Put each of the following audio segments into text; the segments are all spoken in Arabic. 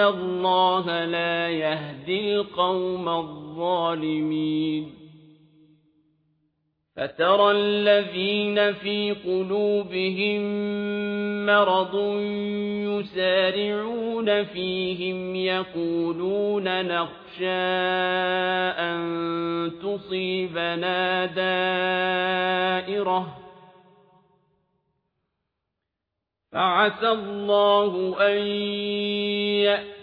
إن الله لا يهدي القوم الظالمين فترى الذين في قلوبهم مرض يسارعون فيهم يقولون نخشى أن تصيبنا دائرة فعسى الله أن يأتي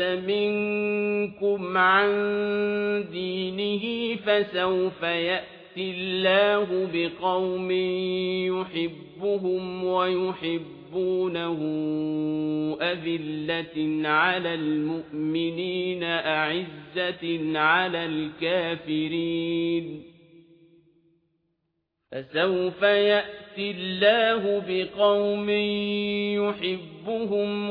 منكم عن دينه فسوف يأتي الله بقوم يحبهم ويحبونه أذلة على المؤمنين أعزة على الكافرين. فسوف يأتي الله بقوم يحبهم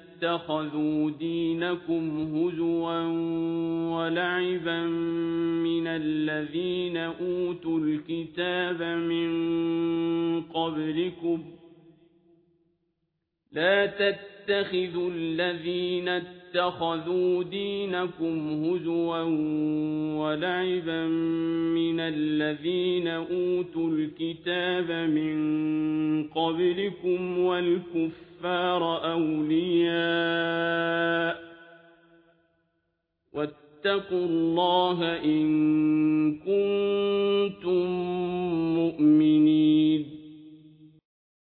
اتخذوا دينكم هزوا ولعبا من الذين أوتوا الكتاب من قبلكم لا تتخذوا الذين اتخذوا دينكم هزوا ولعبا من الذين أوتوا الكتاب من قَبْلِكُمْ وَالْكُفَّارَ أَوْلِيَاءَ وَاتَّقُوا اللَّهَ إِن كُنتُم مُّؤْمِنِينَ